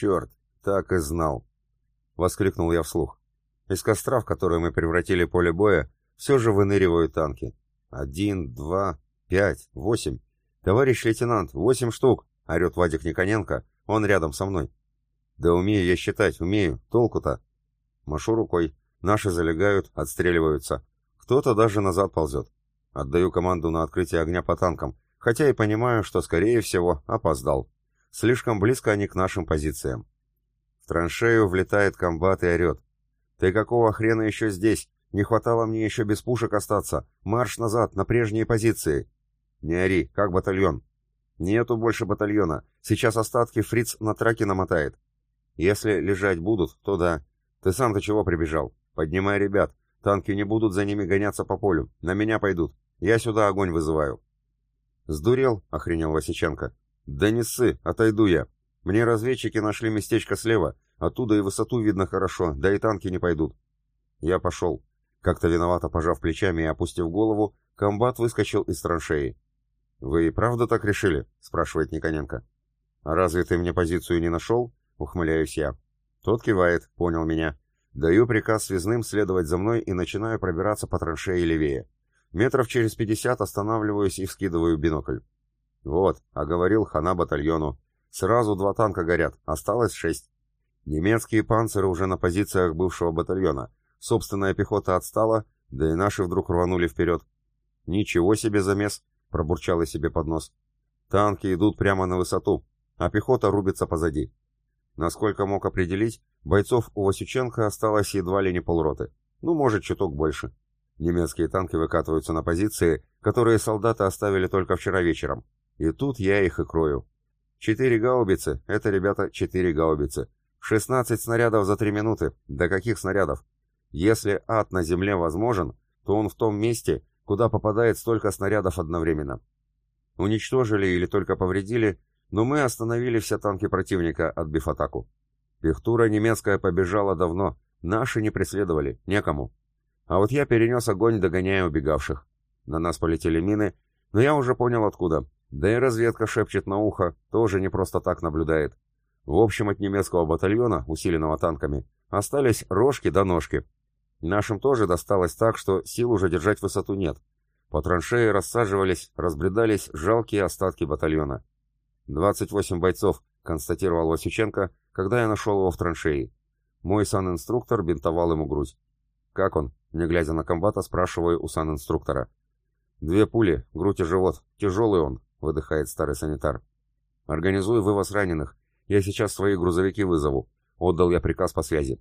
«Черт, так и знал!» — воскликнул я вслух. Из костра, в который мы превратили поле боя, все же выныривают танки. Один, два, пять, восемь. Товарищ лейтенант, восемь штук! — орет Вадик Никоненко. Он рядом со мной. Да умею я считать, умею. Толку-то? Машу рукой. Наши залегают, отстреливаются. Кто-то даже назад ползет. Отдаю команду на открытие огня по танкам, хотя и понимаю, что, скорее всего, опоздал. Слишком близко они к нашим позициям. В траншею влетает комбат и орет. «Ты какого хрена еще здесь? Не хватало мне еще без пушек остаться. Марш назад, на прежние позиции!» «Не ори, как батальон?» «Нету больше батальона. Сейчас остатки фриц на траке намотает. Если лежать будут, то да. Ты сам-то чего прибежал? Поднимай ребят. Танки не будут за ними гоняться по полю. На меня пойдут. Я сюда огонь вызываю». «Сдурел?» — охренел Васиченко. «Да не ссы, отойду я. Мне разведчики нашли местечко слева, оттуда и высоту видно хорошо, да и танки не пойдут». Я пошел. Как-то виновато пожав плечами и опустив голову, комбат выскочил из траншеи. «Вы и правда так решили?» — спрашивает Никоненко. «А разве ты мне позицию не нашел?» — ухмыляюсь я. Тот кивает, понял меня. Даю приказ связным следовать за мной и начинаю пробираться по траншеи левее. Метров через пятьдесят останавливаюсь и вскидываю бинокль. Вот, а говорил хана батальону. Сразу два танка горят, осталось шесть. Немецкие панциры уже на позициях бывшего батальона. Собственная пехота отстала, да и наши вдруг рванули вперед. «Ничего себе замес!» — пробурчал я себе под нос. «Танки идут прямо на высоту, а пехота рубится позади». Насколько мог определить, бойцов у Васюченко осталось едва ли не полроты. Ну, может, чуток больше. Немецкие танки выкатываются на позиции, которые солдаты оставили только вчера вечером. И тут я их и крою. Четыре гаубицы — это, ребята, четыре гаубицы. Шестнадцать снарядов за три минуты. Да каких снарядов? Если ад на земле возможен, то он в том месте, куда попадает столько снарядов одновременно. Уничтожили или только повредили, но мы остановили все танки противника, отбив атаку. Пехтура немецкая побежала давно, наши не преследовали, некому. А вот я перенес огонь, догоняя убегавших. На нас полетели мины, но я уже понял откуда. Да и разведка шепчет на ухо, тоже не просто так наблюдает. В общем, от немецкого батальона, усиленного танками, остались рожки до ножки. Нашим тоже досталось так, что сил уже держать высоту нет. По траншеи рассаживались, разбредались жалкие остатки батальона. 28 бойцов, констатировал Васюченко, когда я нашел его в траншеи. Мой санинструктор бинтовал ему грудь. «Как он?» Не глядя на комбата, спрашиваю у санинструктора. «Две пули, грудь и живот. Тяжелый он», — выдыхает старый санитар. «Организуй вывоз раненых. Я сейчас свои грузовики вызову». Отдал я приказ по связи.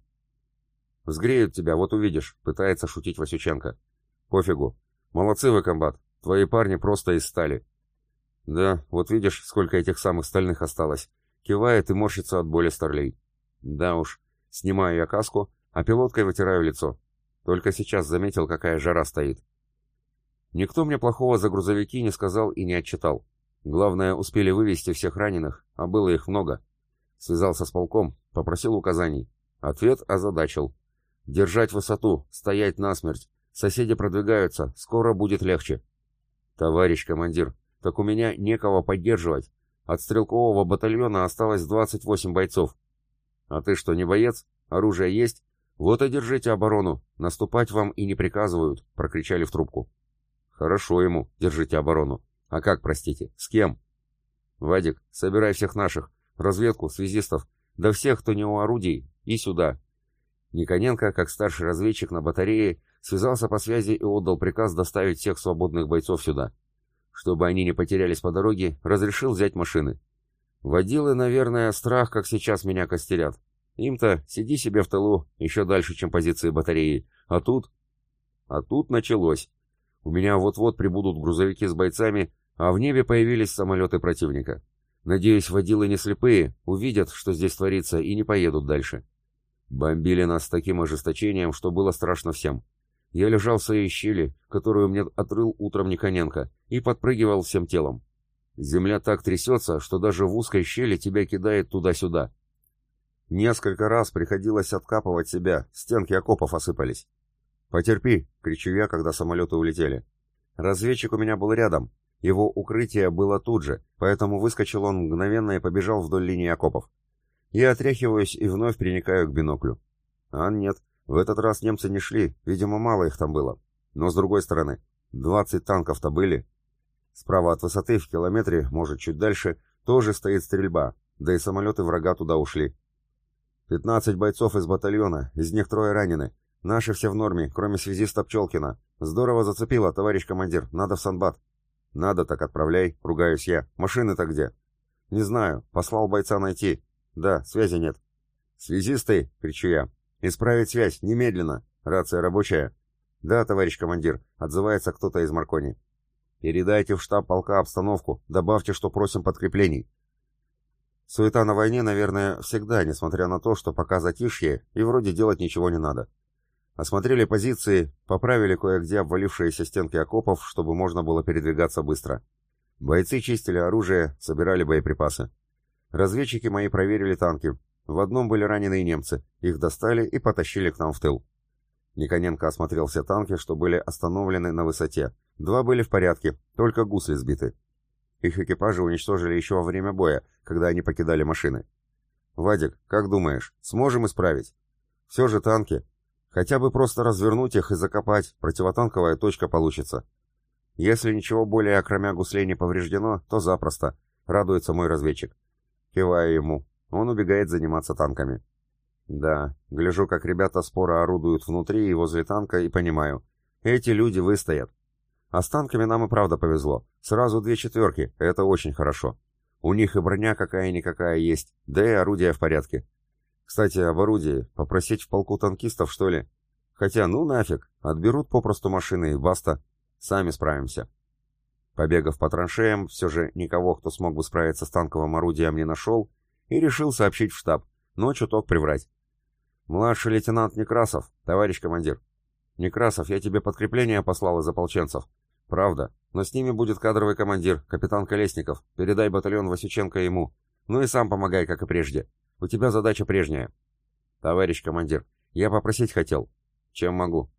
«Взгреют тебя, вот увидишь», — пытается шутить Васюченко. «Пофигу. Молодцы вы, комбат. Твои парни просто из стали». «Да, вот видишь, сколько этих самых стальных осталось». Кивает и морщится от боли старлей. «Да уж. Снимаю я каску, а пилоткой вытираю лицо. Только сейчас заметил, какая жара стоит. Никто мне плохого за грузовики не сказал и не отчитал. Главное, успели вывести всех раненых, а было их много. Связался с полком, попросил указаний. Ответ озадачил. Держать высоту, стоять насмерть. Соседи продвигаются, скоро будет легче. Товарищ командир, так у меня некого поддерживать. От стрелкового батальона осталось 28 бойцов. А ты что, не боец? Оружие есть? «Вот и держите оборону, наступать вам и не приказывают», — прокричали в трубку. «Хорошо ему, держите оборону. А как, простите, с кем?» «Вадик, собирай всех наших, разведку, связистов, да всех, кто не у орудий, и сюда». Никоненко, как старший разведчик на батарее, связался по связи и отдал приказ доставить всех свободных бойцов сюда. Чтобы они не потерялись по дороге, разрешил взять машины. Водилы, наверное, страх, как сейчас меня костерят. Им-то сиди себе в тылу, еще дальше, чем позиции батареи. А тут... А тут началось. У меня вот-вот прибудут грузовики с бойцами, а в небе появились самолеты противника. Надеюсь, водилы не слепые, увидят, что здесь творится, и не поедут дальше. Бомбили нас с таким ожесточением, что было страшно всем. Я лежал в своей щели, которую мне отрыл утром Никоненко, и подпрыгивал всем телом. Земля так трясется, что даже в узкой щели тебя кидает туда-сюда. Несколько раз приходилось откапывать себя, стенки окопов осыпались. «Потерпи!» — кричу я, когда самолеты улетели. Разведчик у меня был рядом. Его укрытие было тут же, поэтому выскочил он мгновенно и побежал вдоль линии окопов. Я отряхиваюсь и вновь приникаю к биноклю. А нет, в этот раз немцы не шли, видимо, мало их там было. Но с другой стороны, 20 танков-то были. Справа от высоты, в километре, может, чуть дальше, тоже стоит стрельба, да и самолеты врага туда ушли. 15 бойцов из батальона, из них трое ранены. Наши все в норме, кроме связиста Пчелкина. Здорово зацепило, товарищ командир, надо в Санбат. Надо, так отправляй, ругаюсь я. Машины-то где? Не знаю, послал бойца найти. Да, связи нет. Связисты, кричу я. Исправить связь, немедленно. Рация рабочая. Да, товарищ командир, отзывается кто-то из Маркони. Передайте в штаб полка обстановку, добавьте, что просим подкреплений. Суета на войне, наверное, всегда, несмотря на то, что пока затишье, и вроде делать ничего не надо. Осмотрели позиции, поправили кое-где обвалившиеся стенки окопов, чтобы можно было передвигаться быстро. Бойцы чистили оружие, собирали боеприпасы. Разведчики мои проверили танки. В одном были раненые немцы. Их достали и потащили к нам в тыл. Никоненко осмотрел все танки, что были остановлены на высоте. Два были в порядке, только гусли сбиты. Их экипажи уничтожили еще во время боя, когда они покидали машины. «Вадик, как думаешь, сможем исправить?» «Все же танки. Хотя бы просто развернуть их и закопать, противотанковая точка получится. Если ничего более окромя гуслей не повреждено, то запросто», — радуется мой разведчик. Киваю ему. Он убегает заниматься танками. Да, гляжу, как ребята споро орудуют внутри и возле танка, и понимаю. Эти люди выстоят. А с танками нам и правда повезло. Сразу две четверки, это очень хорошо. У них и броня какая-никакая есть, да и орудия в порядке. Кстати, об орудии. Попросить в полку танкистов, что ли? Хотя, ну нафиг, отберут попросту машины и баста. Сами справимся. Побегав по траншеям, все же никого, кто смог бы справиться с танковым орудием, не нашел, и решил сообщить в штаб, но чуток приврать. «Младший лейтенант Некрасов, товарищ командир». «Некрасов, я тебе подкрепление послал из ополченцев». «Правда, но с ними будет кадровый командир, капитан Колесников. Передай батальон Васюченко ему. Ну и сам помогай, как и прежде. У тебя задача прежняя». «Товарищ командир, я попросить хотел». «Чем могу?»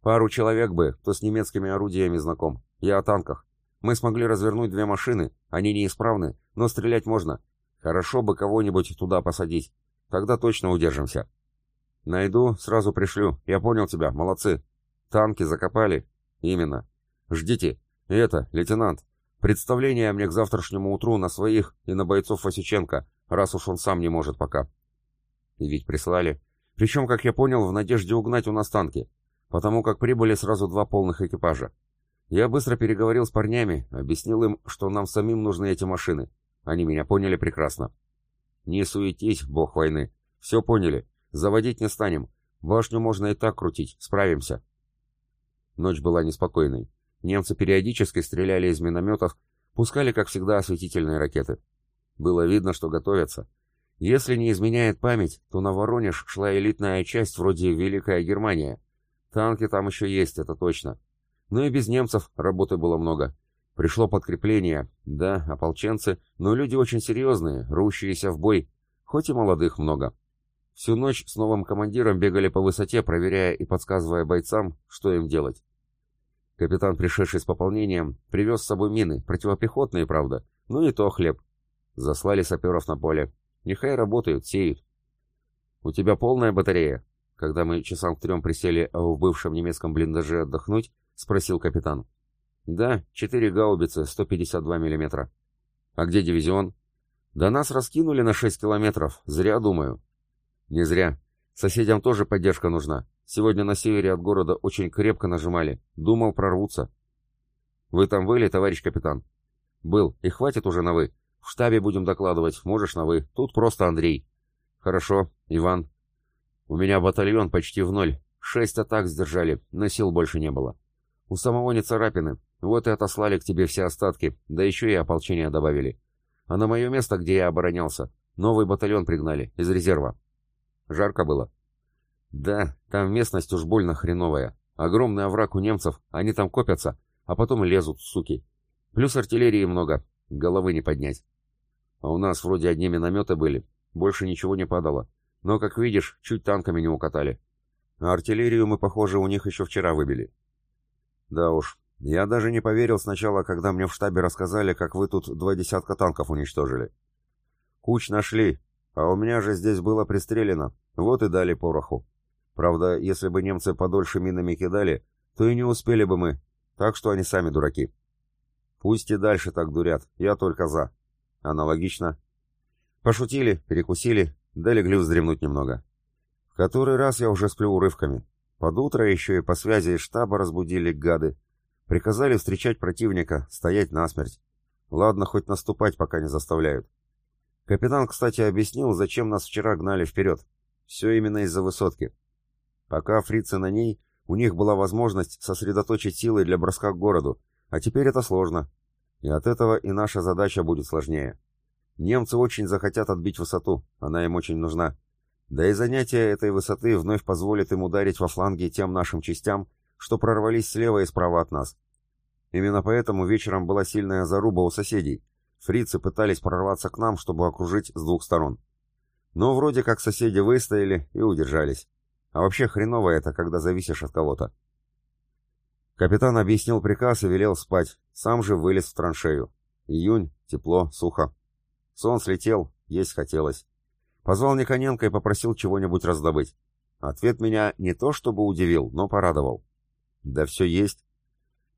«Пару человек бы, кто с немецкими орудиями знаком. Я о танках. Мы смогли развернуть две машины, они неисправны, но стрелять можно. Хорошо бы кого-нибудь туда посадить. Тогда точно удержимся». «Найду, сразу пришлю. Я понял тебя, молодцы. Танки закопали?» «Именно. Ждите. Это, лейтенант, представление мне к завтрашнему утру на своих и на бойцов Васюченко, раз уж он сам не может пока». И ведь прислали. Причем, как я понял, в надежде угнать у нас танки, потому как прибыли сразу два полных экипажа. Я быстро переговорил с парнями, объяснил им, что нам самим нужны эти машины. Они меня поняли прекрасно. «Не суетись, бог войны. Все поняли. Заводить не станем. Башню можно и так крутить, справимся. Ночь была неспокойной. Немцы периодически стреляли из минометов, пускали, как всегда, осветительные ракеты. Было видно, что готовятся. Если не изменяет память, то на Воронеж шла элитная часть вроде Великая Германия. Танки там еще есть, это точно. Но и без немцев работы было много. Пришло подкрепление, да, ополченцы, но люди очень серьезные, рущиеся в бой, хоть и молодых много. Всю ночь с новым командиром бегали по высоте, проверяя и подсказывая бойцам, что им делать. Капитан, пришедший с пополнением, привез с собой мины, противопехотные, правда, ну и то хлеб. Заслали саперов на поле. Нехай работают, сеют. «У тебя полная батарея?» Когда мы часам к трем присели в бывшем немецком блиндаже отдохнуть, спросил капитан. «Да, четыре гаубицы, 152 миллиметра». «А где дивизион?» «Да нас раскинули на 6 километров, зря думаю». Не зря. Соседям тоже поддержка нужна. Сегодня на севере от города очень крепко нажимали. Думал, прорвутся. Вы там были, товарищ капитан? Был. И хватит уже на «вы». В штабе будем докладывать. Можешь на «вы». Тут просто Андрей. Хорошо. Иван. У меня батальон почти в ноль. Шесть атак сдержали, но сил больше не было. У самого не царапины. Вот и отослали к тебе все остатки, да еще и ополчение добавили. А на мое место, где я оборонялся, новый батальон пригнали, из резерва. Жарко было? Да, там местность уж больно хреновая. Огромный овраг у немцев, они там копятся, а потом лезут, суки. Плюс артиллерии много, головы не поднять. А у нас вроде одни минометы были, больше ничего не падало. Но, как видишь, чуть танками не укатали. А артиллерию мы, похоже, у них еще вчера выбили. Да уж, я даже не поверил сначала, когда мне в штабе рассказали, как вы тут два десятка танков уничтожили. Куч нашли, а у меня же здесь было пристрелено, вот и дали пороху. Правда, если бы немцы подольше минами кидали, то и не успели бы мы, так что они сами дураки. Пусть и дальше так дурят, я только за. Аналогично. Пошутили, перекусили, да легли вздремнуть немного. В который раз я уже сплю урывками. Под утро еще и по связи из штаба разбудили гады. Приказали встречать противника, стоять насмерть. Ладно, хоть наступать пока не заставляют. Капитан, кстати, объяснил, зачем нас вчера гнали вперед. Все именно из-за высотки. Пока фрицы на ней, у них была возможность сосредоточить силы для броска к городу, а теперь это сложно. И от этого и наша задача будет сложнее. Немцы очень захотят отбить высоту, она им очень нужна. Да и занятие этой высоты вновь позволит им ударить во фланги тем нашим частям, что прорвались слева и справа от нас. Именно поэтому вечером была сильная заруба у соседей. Фрицы пытались прорваться к нам, чтобы окружить с двух сторон. Но вроде как соседи выстояли и удержались. А вообще хреново это, когда зависишь от кого-то. Капитан объяснил приказ и велел спать, сам же вылез в траншею. Июнь, тепло, сухо. Сон слетел, есть хотелось. Позвал Никоненко и попросил чего-нибудь раздобыть. Ответ меня не то чтобы удивил, но порадовал. «Да все есть».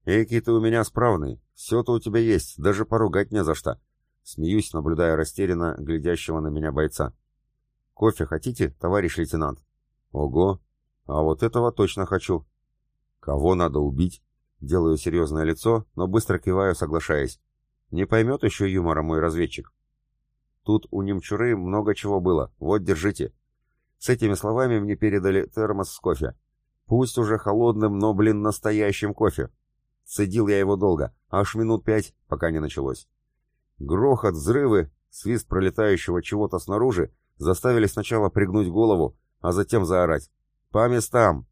«Эки ты у меня справный, все-то у тебя есть, даже поругать не за что». Смеюсь, наблюдая растерянно глядящего на меня бойца. «Кофе хотите, товарищ лейтенант?» Ого, а вот этого точно хочу. Кого надо убить? Делаю серьезное лицо, но быстро киваю, соглашаясь. Не поймет еще юмора мой разведчик. Тут у немчуры много чего было. Вот, держите. С этими словами мне передали термос с кофе. Пусть уже холодным, но, блин, настоящим кофе. Цедил я его долго, аж минут пять, пока не началось. Грохот, взрывы, свист пролетающего чего-то снаружи заставили сначала пригнуть голову, а затем заорать «По местам!».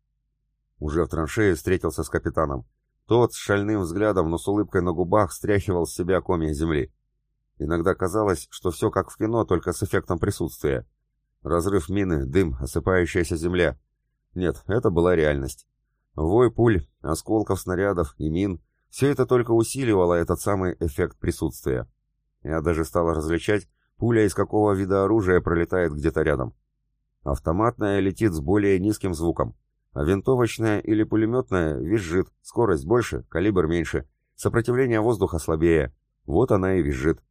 Уже в траншее встретился с капитаном. Тот с шальным взглядом, но с улыбкой на губах стряхивал с себя комья земли. Иногда казалось, что все как в кино, только с эффектом присутствия. Разрыв мины, дым, осыпающаяся земля. Нет, это была реальность. Вой пуль, осколков снарядов и мин — все это только усиливало этот самый эффект присутствия. Я даже стал различать, пуля из какого вида оружия пролетает где-то рядом. Автоматная летит с более низким звуком, а винтовочная или пулеметная визжит, скорость больше, калибр меньше, сопротивление воздуха слабее. Вот она и визжит.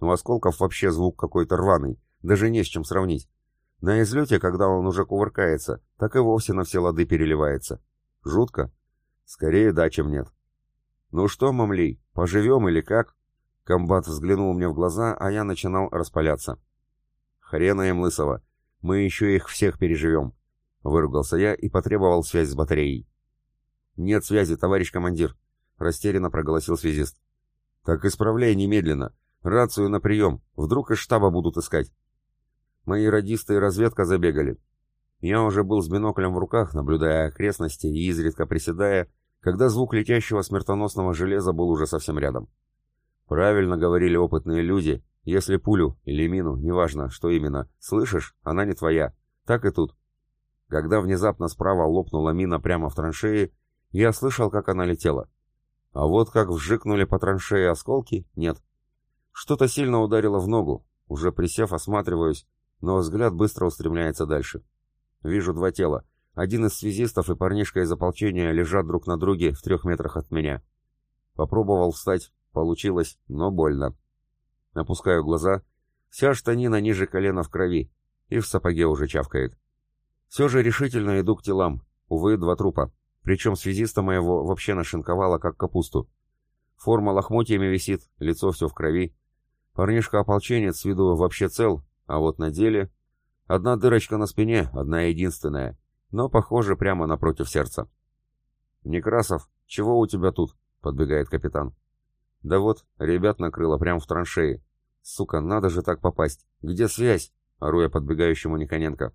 У осколков вообще звук какой-то рваный, даже не с чем сравнить. На излете, когда он уже кувыркается, так и вовсе на все лады переливается. Жутко? Скорее да, чем нет. «Ну что, мамлей, поживем или как?» Комбат взглянул мне в глаза, а я начинал распаляться. «Хрена им лысого. Мы еще их всех переживем», — выругался я и потребовал связь с батареей. «Нет связи, товарищ командир», — растерянно проголосил связист. «Так исправляй немедленно. Рацию на прием. Вдруг из штаба будут искать». Мои радисты и разведка забегали. Я уже был с биноклем в руках, наблюдая окрестности и изредка приседая, когда звук летящего смертоносного железа был уже совсем рядом. Правильно говорили опытные люди, если пулю или мину, неважно, что именно, слышишь, она не твоя. Так и тут. Когда внезапно справа лопнула мина прямо в траншее, я слышал, как она летела. А вот как вжикнули по траншее осколки, нет. Что-то сильно ударило в ногу. Уже присев, осматриваюсь, но взгляд быстро устремляется дальше. Вижу два тела. Один из связистов и парнишка из ополчения лежат друг на друге в трех метрах от меня. Попробовал встать, получилось, но больно. Опускаю глаза. Вся штанина ниже колена в крови. И в сапоге уже чавкает. Все же решительно иду к телам. Увы, два трупа. Причем связиста моего вообще нашинковало, как капусту. Форма лохмотьями висит, лицо все в крови. Парнишка-ополченец с виду вообще цел, а вот на деле... Одна дырочка на спине, одна единственная, но, похоже, прямо напротив сердца. «Некрасов, чего у тебя тут?» — подбегает капитан. Да вот, ребят накрыло прямо в траншеи. Сука, надо же так попасть. Где связь? Ору подбегающему Никоненко.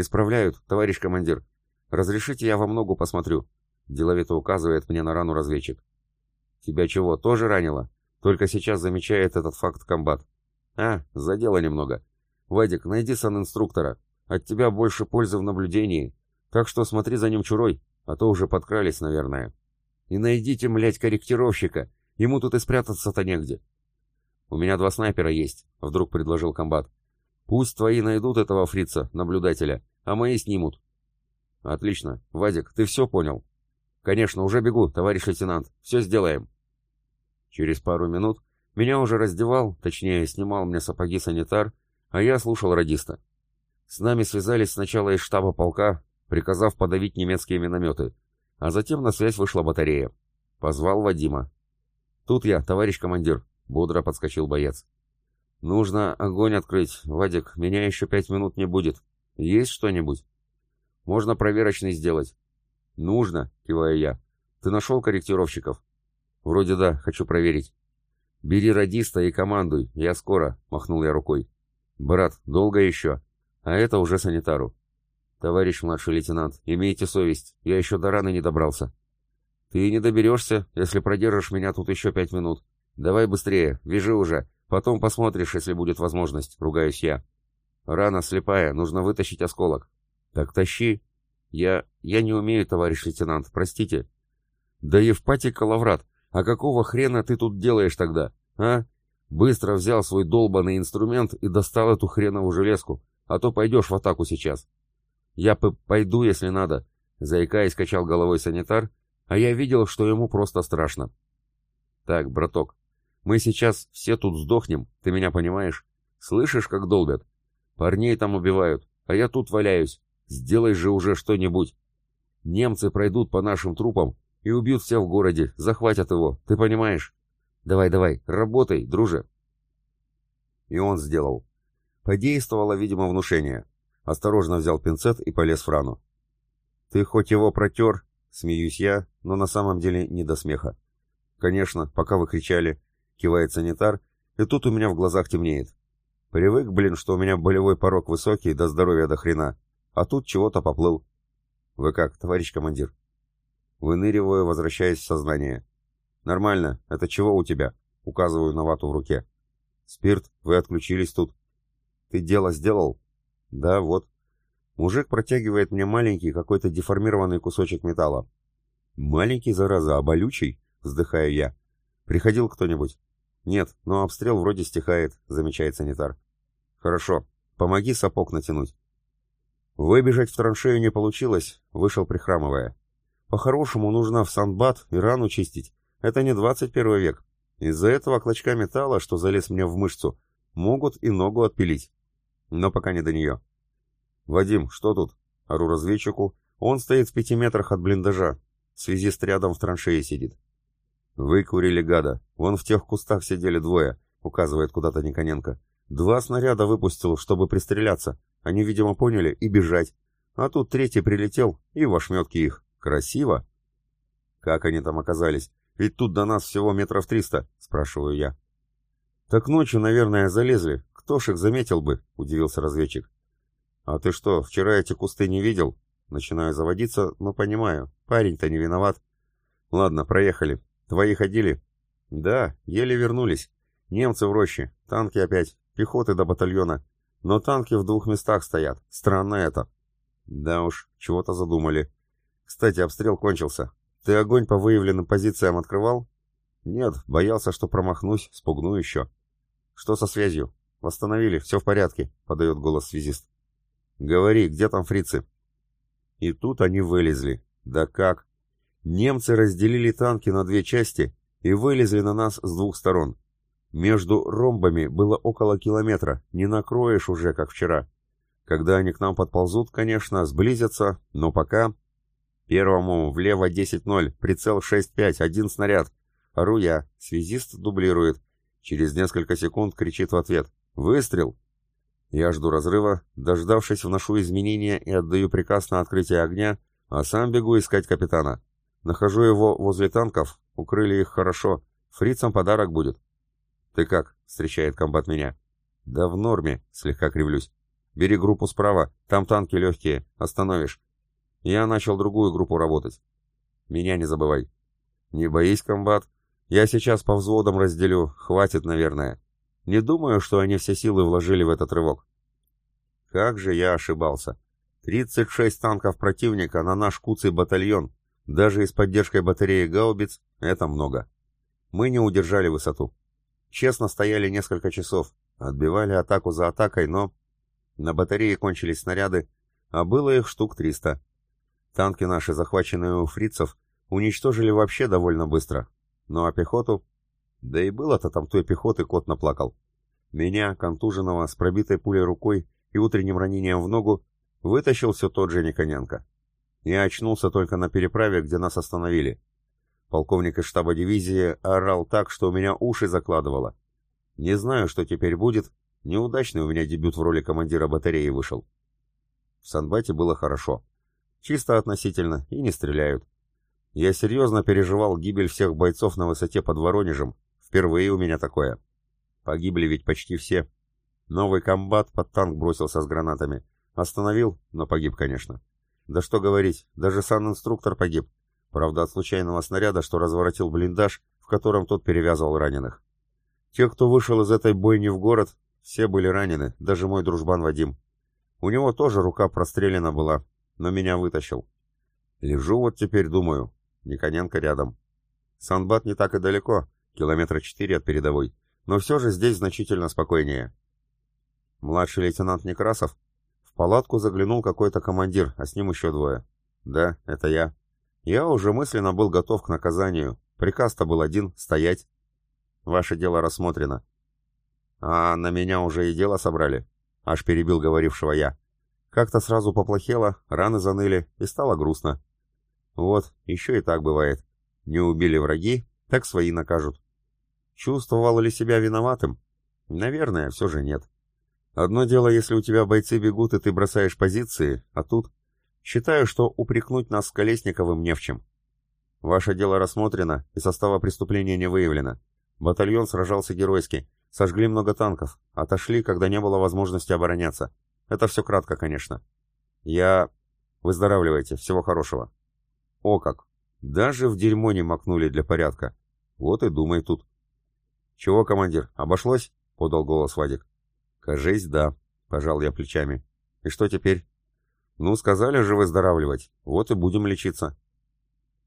Исправляют, товарищ командир. Разрешите я во ногу посмотрю. Деловито указывает мне на рану разведчик. Тебя чего, тоже ранило? Только сейчас замечает этот факт комбат. А, задело немного. Вадик, найди сан-инструктора. От тебя больше пользы в наблюдении. Так что смотри за ним чурой, а то уже подкрались, наверное. И найдите, млять, корректировщика. Ему тут и спрятаться-то негде. У меня два снайпера есть, вдруг предложил комбат. Пусть твои найдут этого фрица, наблюдателя, а мои снимут. Отлично. Вадик, ты все понял? Конечно, уже бегу, товарищ лейтенант. Все сделаем. Через пару минут меня уже раздевал, точнее, снимал мне сапоги санитар, а я слушал радиста. С нами связались сначала из штаба полка, приказав подавить немецкие минометы, а затем на связь вышла батарея. Позвал Вадима. «Тут я, товарищ командир», — бодро подскочил боец. «Нужно огонь открыть, Вадик, меня еще пять минут не будет. Есть что-нибудь?» «Можно проверочный сделать». «Нужно», — киваю я. «Ты нашел корректировщиков?» «Вроде да, хочу проверить». «Бери радиста и командуй, я скоро», — махнул я рукой. «Брат, долго еще?» «А это уже санитару». «Товарищ младший лейтенант, имейте совесть, я еще до раны не добрался». «Ты не доберешься, если продержишь меня тут еще пять минут. Давай быстрее, вяжи уже, потом посмотришь, если будет возможность», — ругаюсь я. «Рана слепая, нужно вытащить осколок». «Так тащи». «Я... я не умею, товарищ лейтенант, простите». «Да Евпатий Калаврат, а какого хрена ты тут делаешь тогда, а? Быстро взял свой долбанный инструмент и достал эту хреновую железку, а то пойдешь в атаку сейчас». «Я пойду, если надо», — заикаясь, качал головой санитар, а я видел, что ему просто страшно. «Так, браток, мы сейчас все тут сдохнем, ты меня понимаешь? Слышишь, как долбят? Парней там убивают, а я тут валяюсь. Сделай же уже что-нибудь. Немцы пройдут по нашим трупам и убьют всех в городе, захватят его, ты понимаешь? Давай, давай, работай, друже. И он сделал. Подействовало, видимо, внушение. Осторожно взял пинцет и полез в рану. Ты хоть его протер, смеюсь я, но на самом деле не до смеха. Конечно, пока вы кричали, кивает санитар, и тут у меня в глазах темнеет. Привык, блин, что у меня болевой порог высокий, до здоровья до хрена, а тут чего-то поплыл. Вы как, товарищ командир? Выныриваю, возвращаясь в сознание. «Нормально. Это чего у тебя?» Указываю на вату в руке. «Спирт. Вы отключились тут». «Ты дело сделал?» «Да, вот». Мужик протягивает мне маленький, какой-то деформированный кусочек металла. «Маленький, зараза, а болючий?» — вздыхаю я. «Приходил кто-нибудь?» «Нет, но обстрел вроде стихает», — замечает санитар. «Хорошо. Помоги сапог натянуть». Выбежать в траншею не получилось, вышел прихрамывая. По-хорошему нужно в санбат и рану чистить. Это не 21 век. Из-за этого клочка металла, что залез мне в мышцу, могут и ногу отпилить. Но пока не до нее. «Вадим, что тут?» Ору разведчику. Он стоит в пяти метрах от блиндажа. Связист рядом в траншее сидит. «Выкурили гада. Вон в тех кустах сидели двое», — указывает куда-то Никоненко. «Два снаряда выпустил, чтобы пристреляться. Они, видимо, поняли и бежать. А тут третий прилетел и в ошметки их. Красиво. Как они там оказались? Ведь тут до нас всего метров триста, спрашиваю я. Так ночью, наверное, залезли. Кто ж их заметил бы? Удивился разведчик. А ты что, вчера эти кусты не видел? Начинаю заводиться, но понимаю, парень-то не виноват. Ладно, проехали. Твои ходили? Да, еле вернулись. Немцы в роще, танки опять, пехоты до батальона. Но танки в двух местах стоят. Странно это. Да уж, чего-то задумали. Кстати, обстрел кончился. Ты огонь по выявленным позициям открывал? Нет, боялся, что промахнусь, спугну еще. Что со связью? Восстановили, все в порядке, подает голос связист. Говори, где там фрицы? И тут они вылезли. Да как? Немцы разделили танки на две части и вылезли на нас с двух сторон. Между ромбами было около километра, не накроешь уже, как вчера. Когда они к нам подползут, конечно, сблизятся, но пока Первому влево 10-0, прицел 6-5, один снаряд. Ору я, связист дублирует. Через несколько секунд кричит в ответ. Выстрел! Я жду разрыва, дождавшись, вношу изменения и отдаю приказ на открытие огня, а сам бегу искать капитана. Нахожу его возле танков, укрыли их хорошо, фрицам подарок будет. «Ты как?» — встречает комбат меня. «Да в норме», — слегка кривлюсь. «Бери группу справа, там танки легкие, остановишь. Я начал другую группу работать. Меня не забывай. Не боись, комбат. Я сейчас по взводам разделю, хватит, наверное. Не думаю, что они все силы вложили в этот рывок. Как же я ошибался. 36 танков противника на наш куцый батальон, даже и с поддержкой батареи гаубиц, это много. Мы не удержали высоту. Честно стояли несколько часов, отбивали атаку за атакой, но... На батарее кончились снаряды, а было их штук 300. Танки наши, захваченные у фрицев, уничтожили вообще довольно быстро. Ну а пехоту... Да и было-то там той пехоты кот наплакал. Меня, контуженного, с пробитой пулей рукой и утренним ранением в ногу, вытащил все тот же Никоненко. Я очнулся только на переправе, где нас остановили. Полковник из штаба дивизии орал так, что у меня уши закладывало. Не знаю, что теперь будет. Неудачный у меня дебют в роли командира батареи вышел. В Санбате было хорошо. Чисто относительно, и не стреляют. Я серьезно переживал гибель всех бойцов на высоте под Воронежем. Впервые у меня такое. Погибли ведь почти все. Новый комбат под танк бросился с гранатами. Остановил, но погиб, конечно. Да что говорить, даже сам инструктор погиб. Правда, от случайного снаряда, что разворотил блиндаж, в котором тот перевязывал раненых. Те, кто вышел из этой бойни в город, все были ранены, даже мой дружбан Вадим. У него тоже рука прострелена была, но меня вытащил. Лежу вот теперь, думаю. Никоненко рядом. Санбат не так и далеко, километра четыре от передовой, но все же здесь значительно спокойнее. Младший лейтенант Некрасов палатку заглянул какой-то командир, а с ним еще двое. Да, это я. Я уже мысленно был готов к наказанию. Приказ-то был один — стоять. Ваше дело рассмотрено. А на меня уже и дело собрали. Аж перебил говорившего я. Как-то сразу поплохело, раны заныли, и стало грустно. Вот, еще и так бывает. Не убили враги, так свои накажут. Чувствовал ли себя виноватым? Наверное, все же нет. Одно дело, если у тебя бойцы бегут, и ты бросаешь позиции, а тут... Считаю, что упрекнуть нас с Колесниковым не в чем. Ваше дело рассмотрено, и состава преступления не выявлено. Батальон сражался геройски, сожгли много танков, отошли, когда не было возможности обороняться. Это все кратко, конечно. Я... Выздоравливайте, всего хорошего. О как! Даже в дерьмо не макнули для порядка. Вот и думай тут. Чего, командир, обошлось? Подал голос Вадик. Кажись, да, пожал я плечами. И что теперь? Ну, сказали же выздоравливать. Вот и будем лечиться.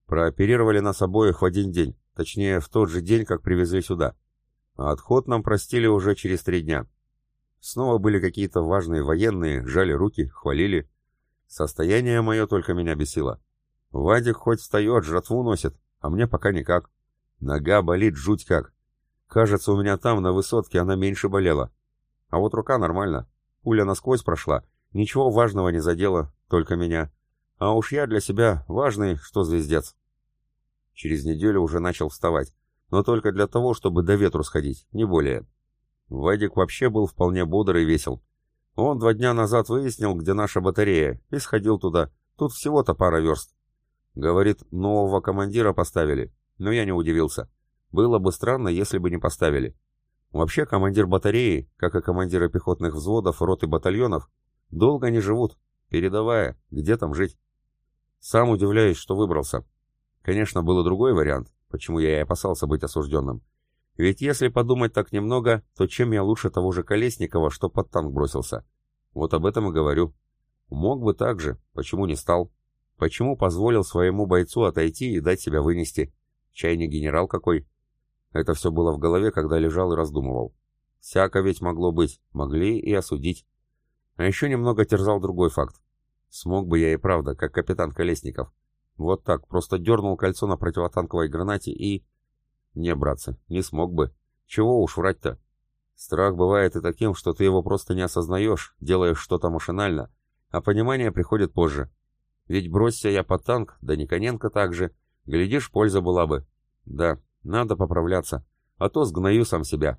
Прооперировали нас обоих в один день, точнее, в тот же день, как привезли сюда. А отход нам простили уже через три дня. Снова были какие-то важные военные, жали руки, хвалили. Состояние мое только меня бесило. Вадик хоть встает, жратву носит, а мне пока никак. Нога болит жуть как. Кажется, у меня там, на высотке, она меньше болела. А вот рука нормально. Пуля насквозь прошла. Ничего важного не задела, только меня. А уж я для себя важный, что звездец. Через неделю уже начал вставать. Но только для того, чтобы до ветру сходить, не более. Вадик вообще был вполне бодр и весел. Он два дня назад выяснил, где наша батарея, и сходил туда. Тут всего-то пара верст. Говорит, нового командира поставили, но я не удивился. Было бы странно, если бы не поставили. Вообще, командир батареи, как и командиры пехотных взводов, рот и батальонов, долго не живут, передавая, где там жить. Сам удивляюсь, что выбрался. Конечно, был и другой вариант, почему я и опасался быть осужденным. Ведь если подумать так немного, то чем я лучше того же Колесникова, что под танк бросился? Вот об этом и говорю. Мог бы так же, почему не стал? Почему позволил своему бойцу отойти и дать себя вынести? Чай не генерал какой? Это все было в голове, когда лежал и раздумывал. Всяко ведь могло быть, могли и осудить. А еще немного терзал другой факт. Смог бы я и правда, как капитан Колесников. Вот так, просто дернул кольцо на противотанковой гранате и... Не, братцы, не смог бы. Чего уж врать-то? Страх бывает и таким, что ты его просто не осознаешь, делаешь что-то машинально, а понимание приходит позже. Ведь бросься я под танк, да Никоненко так же. Глядишь, польза была бы. Да, надо поправляться, а то сгною сам себя.